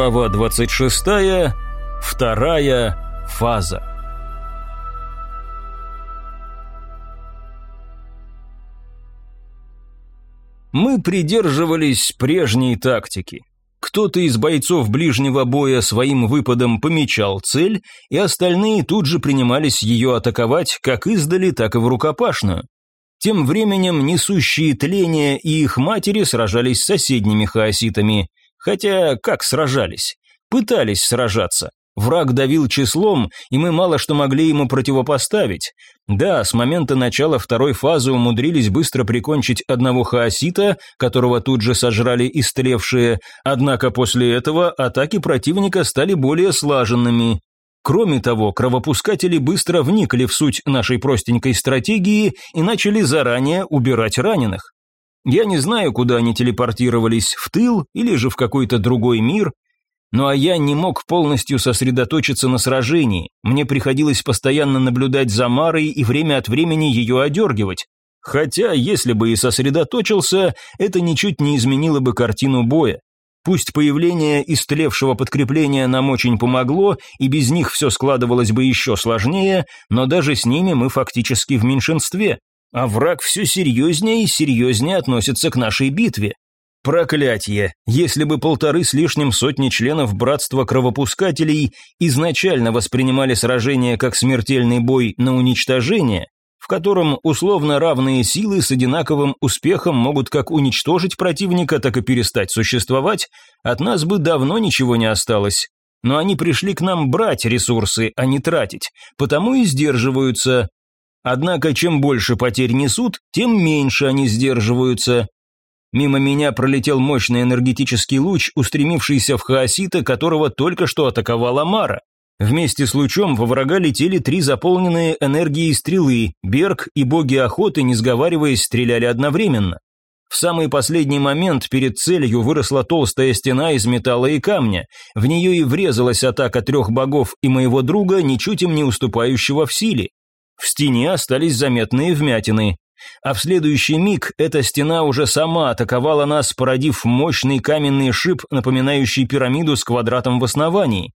Глава 26. Вторая фаза. Мы придерживались прежней тактики. Кто-то из бойцов ближнего боя своим выпадом помечал цель, и остальные тут же принимались ее атаковать как издали, так и в рукопашную. Тем временем несущие тление и их матери сражались с соседними хаоситами. Хотя, как сражались? Пытались сражаться. Враг давил числом, и мы мало что могли ему противопоставить. Да, с момента начала второй фазы умудрились быстро прикончить одного хаосита, которого тут же сожрали истлевшие, однако после этого атаки противника стали более слаженными. Кроме того, кровопускатели быстро вникли в суть нашей простенькой стратегии и начали заранее убирать раненых. Я не знаю, куда они телепортировались, в тыл или же в какой-то другой мир. Ну а я не мог полностью сосредоточиться на сражении. Мне приходилось постоянно наблюдать за Марой и время от времени ее одергивать. Хотя, если бы и сосредоточился, это ничуть не изменило бы картину боя. Пусть появление истлевшего подкрепления нам очень помогло, и без них все складывалось бы еще сложнее, но даже с ними мы фактически в меньшинстве. А враг все серьезнее и серьезнее относится к нашей битве. Проклятье! Если бы полторы с лишним сотни членов братства кровопускателей изначально воспринимали сражение как смертельный бой на уничтожение, в котором условно равные силы с одинаковым успехом могут как уничтожить противника, так и перестать существовать, от нас бы давно ничего не осталось. Но они пришли к нам брать ресурсы, а не тратить, потому и сдерживаются, Однако, чем больше потерь несут, тем меньше они сдерживаются. Мимо меня пролетел мощный энергетический луч, устремившийся в хаосита, которого только что атаковала Мара. Вместе с лучом во врага летели три заполненные энергией стрелы, Берг и боги охоты, не сговариваясь, стреляли одновременно. В самый последний момент перед целью выросла толстая стена из металла и камня. В нее и врезалась атака трех богов и моего друга, ничуть им не уступающего в силе. В стене остались заметные вмятины. А в следующий миг эта стена уже сама атаковала нас, породив мощный каменный шип, напоминающий пирамиду с квадратом в основании.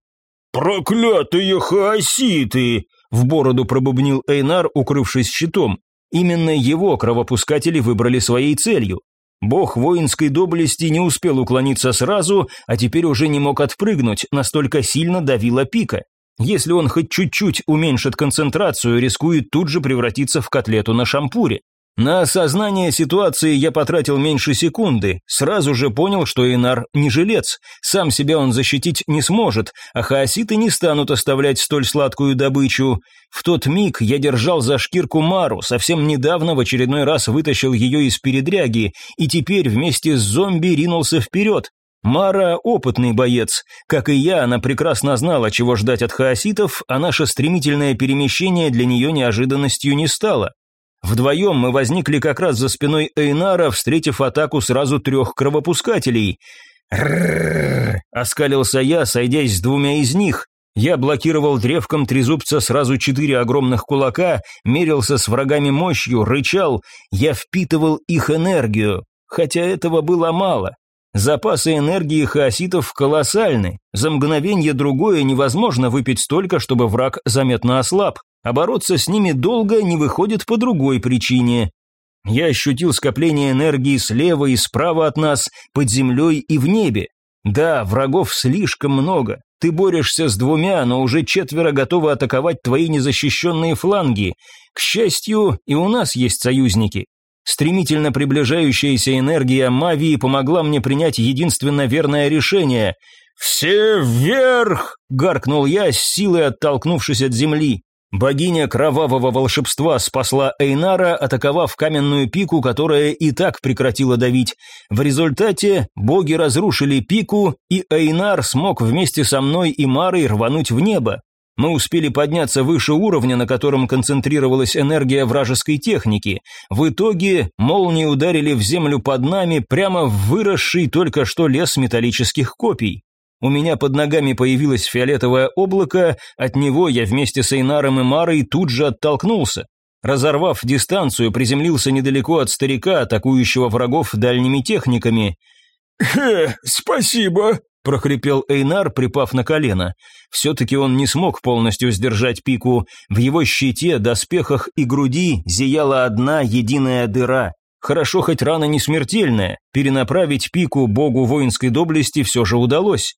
«Проклятые хаоситы!» – в бороду пробубнил Эйнар, укрывшись щитом. Именно его кровопускатели выбрали своей целью. Бог воинской доблести не успел уклониться сразу, а теперь уже не мог отпрыгнуть, настолько сильно давила пика. Если он хоть чуть-чуть уменьшит концентрацию, рискует тут же превратиться в котлету на шампуре. На осознание ситуации я потратил меньше секунды, сразу же понял, что Инар не жилец, сам себя он защитить не сможет, а хаоситы не станут оставлять столь сладкую добычу. В тот миг я держал за шкирку Мару, совсем недавно в очередной раз вытащил ее из передряги, и теперь вместе с зомби ринулся вперед. Мара – опытный боец. Как и я, она прекрасно знала, чего ждать от хаоситов, а наше стремительное перемещение для нее неожиданностью не стало. Вдвоем мы возникли как раз за спиной Эйнара, встретив атаку сразу трех кровопускателей. «Рррррр!» – оскалился я, сойдясь с двумя из них. Я блокировал древком трезубца сразу четыре огромных кулака, мерился с врагами мощью, рычал. Я впитывал их энергию, хотя этого было мало. Запасы энергии хаоситов колоссальны. За мгновение другое невозможно выпить столько, чтобы враг заметно ослаб. А с ними долго не выходит по другой причине. Я ощутил скопление энергии слева и справа от нас, под землей и в небе. Да, врагов слишком много. Ты борешься с двумя, но уже четверо готовы атаковать твои незащищенные фланги. К счастью, и у нас есть союзники. Стремительно приближающаяся энергия Мавии помогла мне принять единственно верное решение. «Все вверх!» — гаркнул я, с силой оттолкнувшись от земли. Богиня кровавого волшебства спасла Эйнара, атаковав каменную пику, которая и так прекратила давить. В результате боги разрушили пику, и Эйнар смог вместе со мной и Марой рвануть в небо. Мы успели подняться выше уровня, на котором концентрировалась энергия вражеской техники. В итоге молнии ударили в землю под нами, прямо в выросший только что лес металлических копий. У меня под ногами появилось фиолетовое облако, от него я вместе с Эйнаром и Марой тут же оттолкнулся. Разорвав дистанцию, приземлился недалеко от старика, атакующего врагов дальними техниками. «Хе, спасибо», прохрипел Эйнар, припав на колено. Все-таки он не смог полностью сдержать пику. В его щите, доспехах и груди зияла одна единая дыра. Хорошо, хоть рана не смертельная. Перенаправить пику богу воинской доблести все же удалось.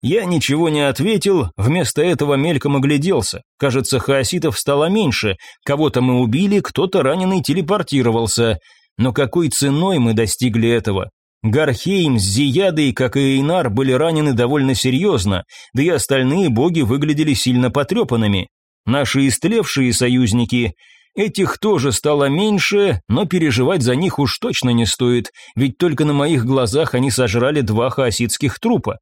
Я ничего не ответил, вместо этого мельком огляделся. Кажется, хаоситов стало меньше. Кого-то мы убили, кто-то раненый телепортировался. Но какой ценой мы достигли этого? Гархейм с Зиядой, как и Эйнар, были ранены довольно серьезно, да и остальные боги выглядели сильно потрепанными. Наши истлевшие союзники, этих тоже стало меньше, но переживать за них уж точно не стоит, ведь только на моих глазах они сожрали два хаоситских трупа.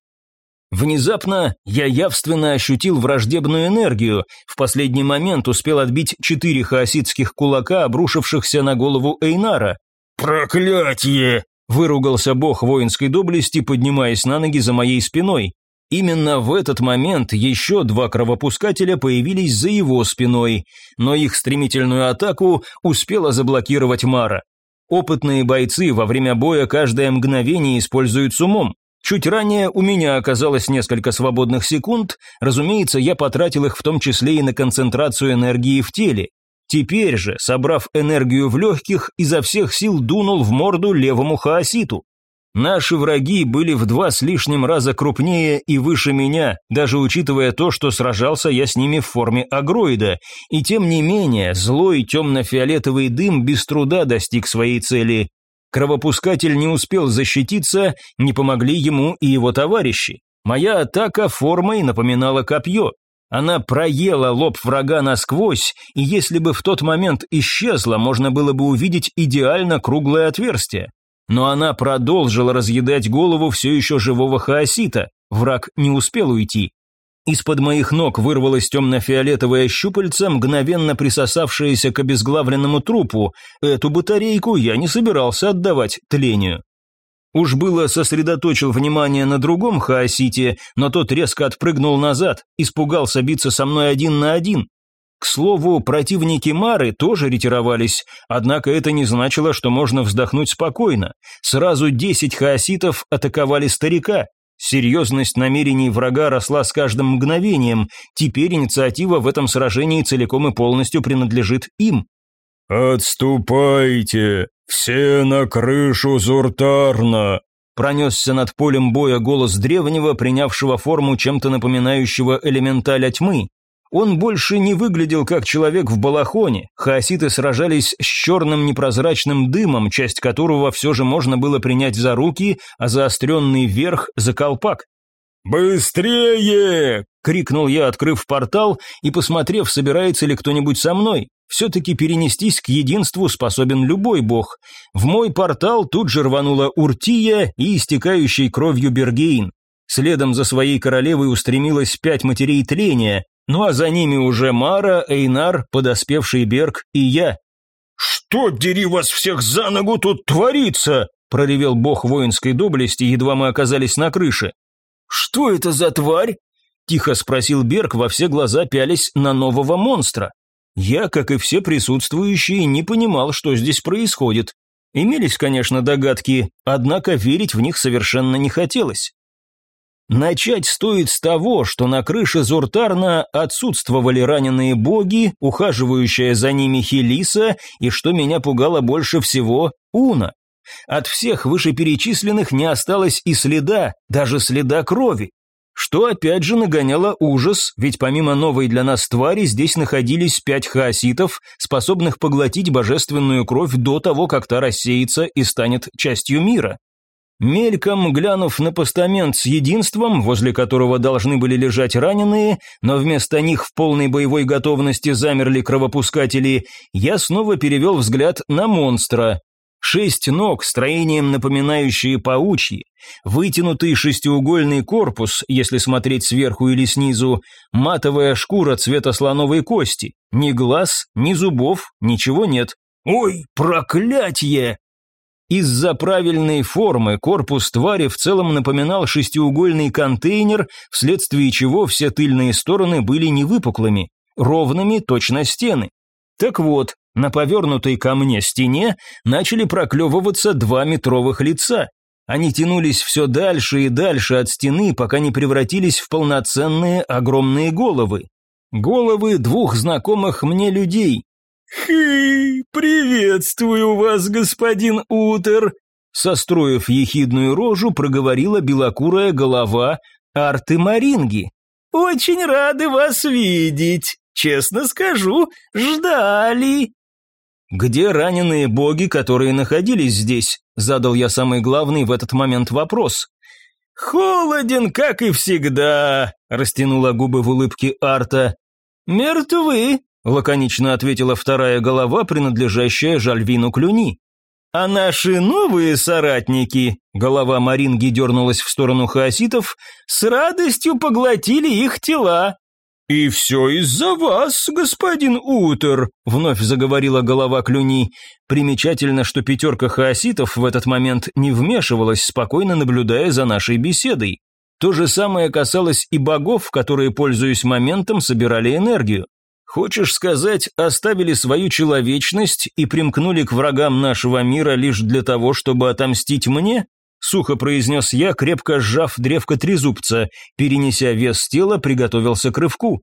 Внезапно я явственно ощутил враждебную энергию, в последний момент успел отбить четыре хаоситских кулака, обрушившихся на голову Эйнара. «Проклятие!» – выругался бог воинской доблести, поднимаясь на ноги за моей спиной. Именно в этот момент еще два кровопускателя появились за его спиной, но их стремительную атаку успела заблокировать Мара. Опытные бойцы во время боя каждое мгновение используют с умом. Чуть ранее у меня оказалось несколько свободных секунд, разумеется, я потратил их в том числе и на концентрацию энергии в теле. Теперь же, собрав энергию в легких, изо всех сил дунул в морду левому хаоситу. Наши враги были в два с лишним раза крупнее и выше меня, даже учитывая то, что сражался я с ними в форме агроида, и тем не менее злой темно-фиолетовый дым без труда достиг своей цели. Кровопускатель не успел защититься, не помогли ему и его товарищи. Моя атака формой напоминала копье. Она проела лоб врага насквозь, и если бы в тот момент исчезла, можно было бы увидеть идеально круглое отверстие. Но она продолжила разъедать голову все еще живого хаосита. Враг не успел уйти. Из-под моих ног вырвалось темно-фиолетовое щупальце, мгновенно присосавшееся к обезглавленному трупу. Эту батарейку я не собирался отдавать тлению. Уж было сосредоточил внимание на другом хаосите, но тот резко отпрыгнул назад, испугался биться со мной один на один. К слову, противники Мары тоже ретировались, однако это не значило, что можно вздохнуть спокойно. Сразу десять хаоситов атаковали старика, Серьезность намерений врага росла с каждым мгновением, теперь инициатива в этом сражении целиком и полностью принадлежит им. «Отступайте! Все на крышу Зуртарна!» Пронесся над полем боя голос древнего, принявшего форму чем-то напоминающего элементаля тьмы. Он больше не выглядел как человек в балахоне, хаоситы сражались с черным непрозрачным дымом, часть которого все же можно было принять за руки, а заостренный верх за колпак. «Быстрее!» — крикнул я, открыв портал и посмотрев, собирается ли кто-нибудь со мной. Все-таки перенестись к единству способен любой бог. В мой портал тут же рванула Уртия и истекающий кровью Бергейн. Следом за своей королевой устремилось пять матерей тления, ну а за ними уже Мара, Эйнар, подоспевший Берг и я. «Что, дери вас всех за ногу, тут творится?» проревел бог воинской доблести, едва мы оказались на крыше. «Что это за тварь?» тихо спросил Берг, во все глаза пялись на нового монстра. Я, как и все присутствующие, не понимал, что здесь происходит. Имелись, конечно, догадки, однако верить в них совершенно не хотелось. Начать стоит с того, что на крыше Зуртарна отсутствовали раненые боги, ухаживающая за ними Хелиса, и что меня пугало больше всего – Уна. От всех вышеперечисленных не осталось и следа, даже следа крови. Что опять же нагоняло ужас, ведь помимо новой для нас твари здесь находились пять хаоситов, способных поглотить божественную кровь до того, как та рассеется и станет частью мира. Мельком глянув на постамент с единством, возле которого должны были лежать раненые, но вместо них в полной боевой готовности замерли кровопускатели, я снова перевел взгляд на монстра. Шесть ног, строением напоминающие паучьи, вытянутый шестиугольный корпус, если смотреть сверху или снизу, матовая шкура цвета слоновой кости, ни глаз, ни зубов, ничего нет. «Ой, проклятье!» Из-за правильной формы корпус твари в целом напоминал шестиугольный контейнер, вследствие чего все тыльные стороны были не выпуклыми, ровными точно стены. Так вот, на повернутой ко мне стене начали проклевываться два метровых лица. Они тянулись все дальше и дальше от стены, пока не превратились в полноценные огромные головы. Головы двух знакомых мне людей. «Хы, приветствую вас, господин Утер!» Состроив ехидную рожу, проговорила белокурая голова Арты Маринги. «Очень рады вас видеть. Честно скажу, ждали». «Где раненые боги, которые находились здесь?» – задал я самый главный в этот момент вопрос. «Холоден, как и всегда», – растянула губы в улыбке Арта. «Мертвы», – лаконично ответила вторая голова, принадлежащая Жальвину Клюни. «А наши новые соратники», – голова Маринги дернулась в сторону хаоситов, – «с радостью поглотили их тела. «И все из-за вас, господин Утер», — вновь заговорила голова Клюни. Примечательно, что пятерка хаоситов в этот момент не вмешивалась, спокойно наблюдая за нашей беседой. То же самое касалось и богов, которые, пользуясь моментом, собирали энергию. Хочешь сказать, оставили свою человечность и примкнули к врагам нашего мира лишь для того, чтобы отомстить мне? Сухо произнес я, крепко сжав древко трезубца, перенеся вес тела, приготовился к рывку.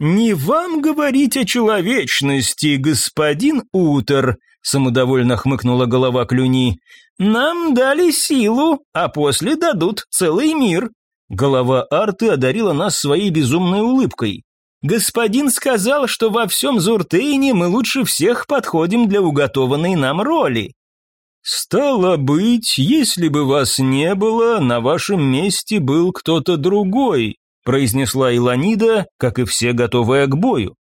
«Не вам говорить о человечности, господин Утер», самодовольно хмыкнула голова Клюни. «Нам дали силу, а после дадут целый мир». Голова Арты одарила нас своей безумной улыбкой. «Господин сказал, что во всем Зуртейне мы лучше всех подходим для уготованной нам роли. «Стало быть, если бы вас не было, на вашем месте был кто-то другой», произнесла Иланида, как и все готовые к бою.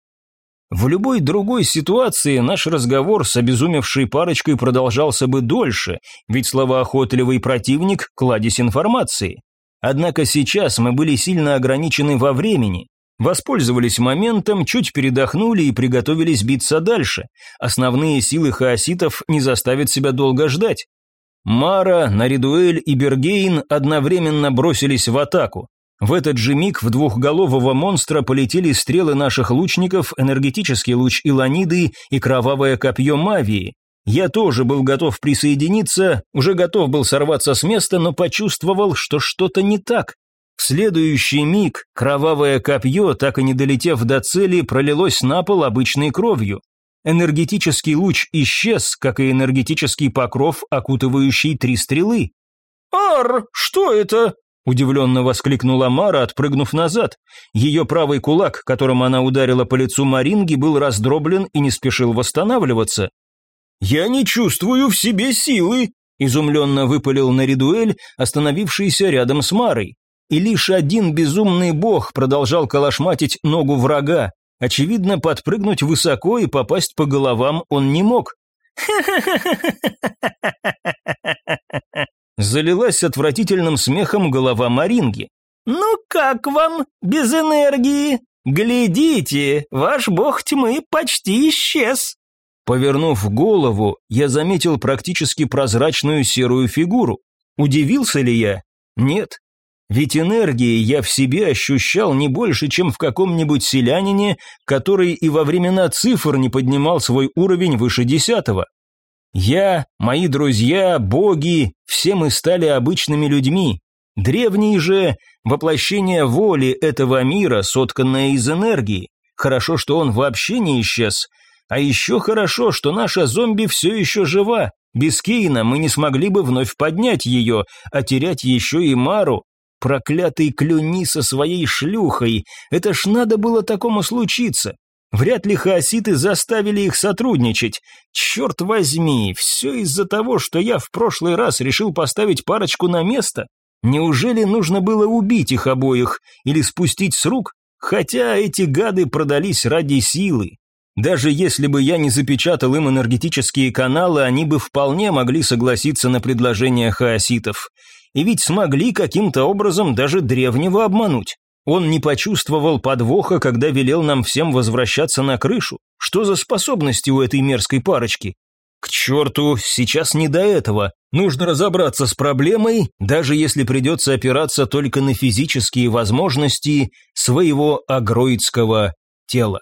В любой другой ситуации наш разговор с обезумевшей парочкой продолжался бы дольше, ведь словоохотливый противник – кладезь информации. Однако сейчас мы были сильно ограничены во времени, Воспользовались моментом, чуть передохнули и приготовились биться дальше. Основные силы хаоситов не заставят себя долго ждать. Мара, Наридуэль и Бергейн одновременно бросились в атаку. В этот же миг в двухголового монстра полетели стрелы наших лучников, энергетический луч Иланиды и кровавое копье Мавии. Я тоже был готов присоединиться, уже готов был сорваться с места, но почувствовал, что что-то не так. В следующий миг кровавое копье, так и не долетев до цели, пролилось на пол обычной кровью. Энергетический луч исчез, как и энергетический покров, окутывающий три стрелы. «Ар, что это?» – удивленно воскликнула Мара, отпрыгнув назад. Ее правый кулак, которым она ударила по лицу Маринги, был раздроблен и не спешил восстанавливаться. «Я не чувствую в себе силы», – изумленно выпалил Наридуэль, остановившийся рядом с Марой и лишь один безумный бог продолжал калашматить ногу врага. Очевидно, подпрыгнуть высоко и попасть по головам он не мог. Залилась отвратительным смехом голова Маринги. «Ну как вам, без энергии? Глядите, ваш бог тьмы почти исчез». Повернув голову, я заметил практически прозрачную серую фигуру. Удивился ли я? Нет, ведь энергии я в себе ощущал не больше, чем в каком-нибудь селянине, который и во времена цифр не поднимал свой уровень выше десятого. Я, мои друзья, боги, все мы стали обычными людьми. Древний же – воплощение воли этого мира, сотканное из энергии. Хорошо, что он вообще не исчез. А еще хорошо, что наша зомби все еще жива. Без Кейна мы не смогли бы вновь поднять ее, а терять еще и Мару, Проклятый клюни со своей шлюхой. Это ж надо было такому случиться. Вряд ли хаоситы заставили их сотрудничать. Черт возьми, все из-за того, что я в прошлый раз решил поставить парочку на место. Неужели нужно было убить их обоих или спустить с рук? Хотя эти гады продались ради силы. Даже если бы я не запечатал им энергетические каналы, они бы вполне могли согласиться на предложение хаоситов. И ведь смогли каким-то образом даже древнего обмануть. Он не почувствовал подвоха, когда велел нам всем возвращаться на крышу. Что за способности у этой мерзкой парочки? К черту, сейчас не до этого. Нужно разобраться с проблемой, даже если придется опираться только на физические возможности своего агроидского тела.